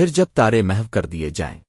پھر جب تارے محو کر دیے جائیں۔